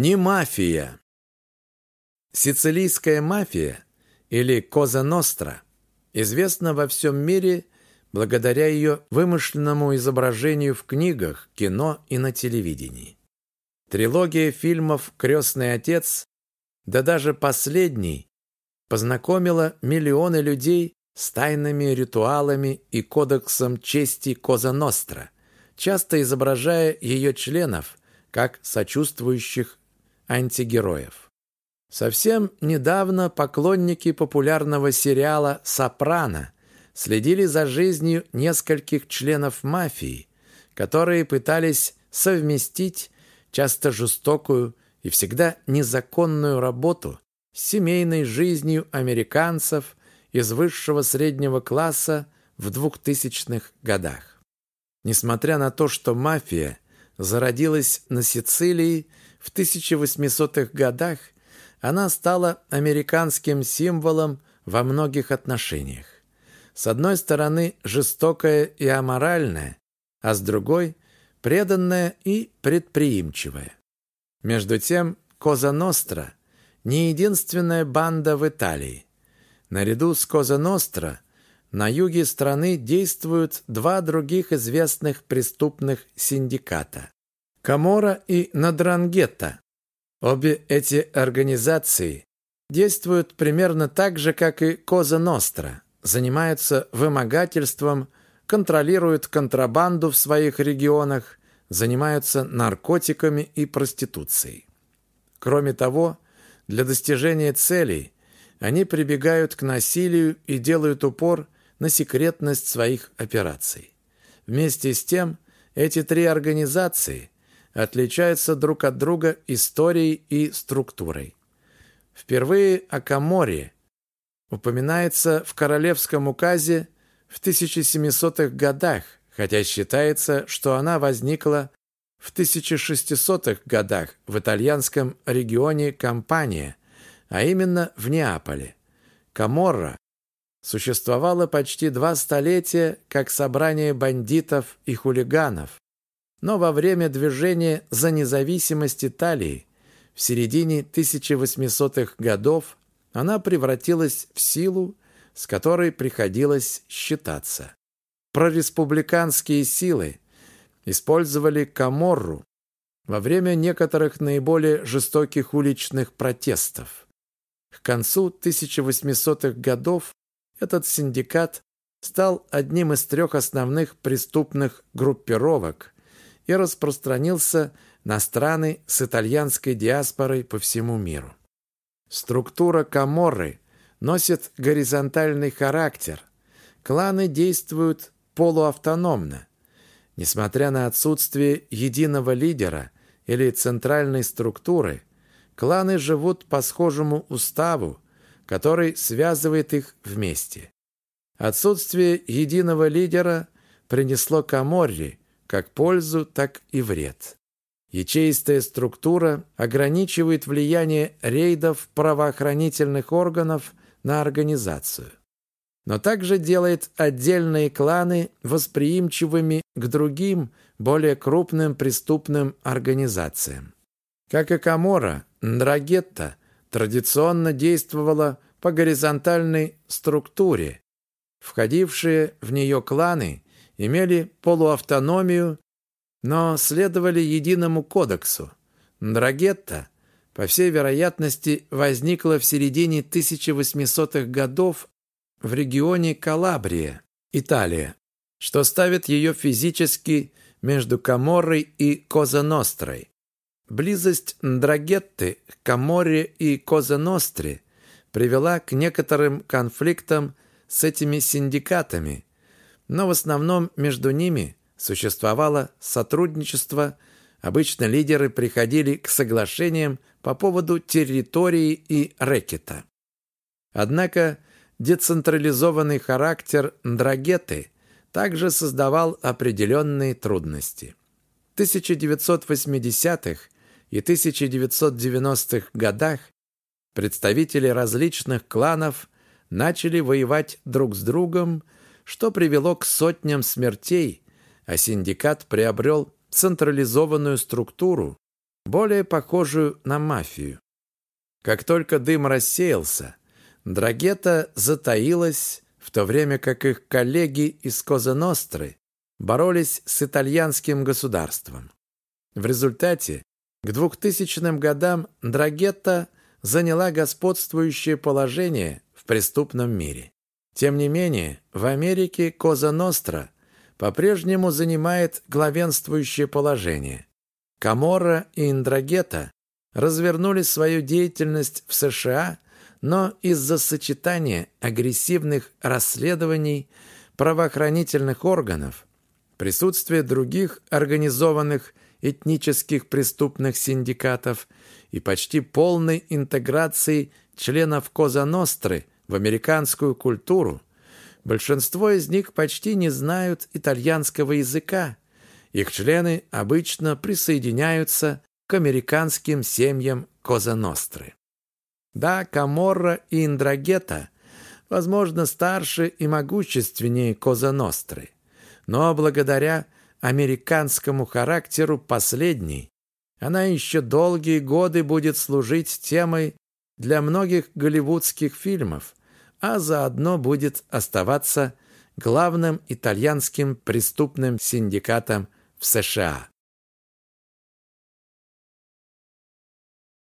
Не мафия. Сицилийская мафия или Коза Ностра известна во всем мире благодаря ее вымышленному изображению в книгах, кино и на телевидении. Трилогия фильмов «Крестный отец», да даже последний, познакомила миллионы людей с тайными ритуалами и кодексом чести Коза Ностра, часто изображая ее членов как сочувствующих антигероев. Совсем недавно поклонники популярного сериала «Сопрано» следили за жизнью нескольких членов мафии, которые пытались совместить часто жестокую и всегда незаконную работу с семейной жизнью американцев из высшего среднего класса в 2000-х годах. Несмотря на то, что мафия зародилась на Сицилии в 1800-х годах, она стала американским символом во многих отношениях. С одной стороны, жестокая и аморальная, а с другой – преданная и предприимчивая. Между тем, Коза Ностра – не единственная банда в Италии. Наряду с Коза Ностра на юге страны действуют два других известных преступных синдиката – Камора и Надрангетта. Обе эти организации действуют примерно так же, как и Коза Ностра, занимаются вымогательством, контролируют контрабанду в своих регионах, занимаются наркотиками и проституцией. Кроме того, для достижения целей они прибегают к насилию и делают упор на секретность своих операций. Вместе с тем, эти три организации отличаются друг от друга историей и структурой. Впервые о Каморе упоминается в Королевском указе в 1700-х годах, хотя считается, что она возникла в 1600-х годах в итальянском регионе Кампания, а именно в Неаполе. Каморра существовала почти два столетия как собрание бандитов и хулиганов, но во время движения за независимость Италии в середине 1800-х годов она превратилась в силу, с которой приходилось считаться. Прореспубликанские силы использовали Каморру во время некоторых наиболее жестоких уличных протестов. К концу 1800-х годов этот синдикат стал одним из трех основных преступных группировок и распространился на страны с итальянской диаспорой по всему миру. Структура Каморры носит горизонтальный характер. Кланы действуют полуавтономно. Несмотря на отсутствие единого лидера или центральной структуры, кланы живут по схожему уставу, который связывает их вместе. Отсутствие единого лидера принесло Каморре как пользу, так и вред. Ячеистая структура ограничивает влияние рейдов правоохранительных органов на организацию. Но также делает отдельные кланы восприимчивыми к другим, более крупным преступным организациям. Как и Камора, Ндрагетта традиционно действовала по горизонтальной структуре. Входившие в нее кланы имели полуавтономию но следовали единому кодексу. Драгетта, по всей вероятности, возникла в середине 1800-х годов в регионе Калабрия, Италия, что ставит ее физически между Каморрой и Коза-Нострой. Близость Драгетты к Каморре и Коза-Ностре привела к некоторым конфликтам с этими синдикатами, но в основном между ними существовало сотрудничество, обычно лидеры приходили к соглашениям по поводу территории и рэкета. Однако децентрализованный характер Драгеты также создавал определенные трудности. В 1980-х и 1990-х годах представители различных кланов начали воевать друг с другом, что привело к сотням смертей а синдикат приобрел централизованную структуру, более похожую на мафию. Как только дым рассеялся, Драгета затаилась, в то время как их коллеги из Коза-Ностры боролись с итальянским государством. В результате к 2000 годам Драгетта заняла господствующее положение в преступном мире. Тем не менее, в Америке Коза Ностра по-прежнему занимает главенствующее положение. Каморра и Индрагета развернули свою деятельность в США, но из-за сочетания агрессивных расследований правоохранительных органов, присутствия других организованных этнических преступных синдикатов и почти полной интеграции членов Коза Ностры в американскую культуру, большинство из них почти не знают итальянского языка. Их члены обычно присоединяются к американским семьям Коза Ностры. Да, Каморра и Индрагета, возможно, старше и могущественнее Коза Ностры, но благодаря американскому характеру последней она еще долгие годы будет служить темой для многих голливудских фильмов, а заодно будет оставаться главным итальянским преступным синдикатом в США.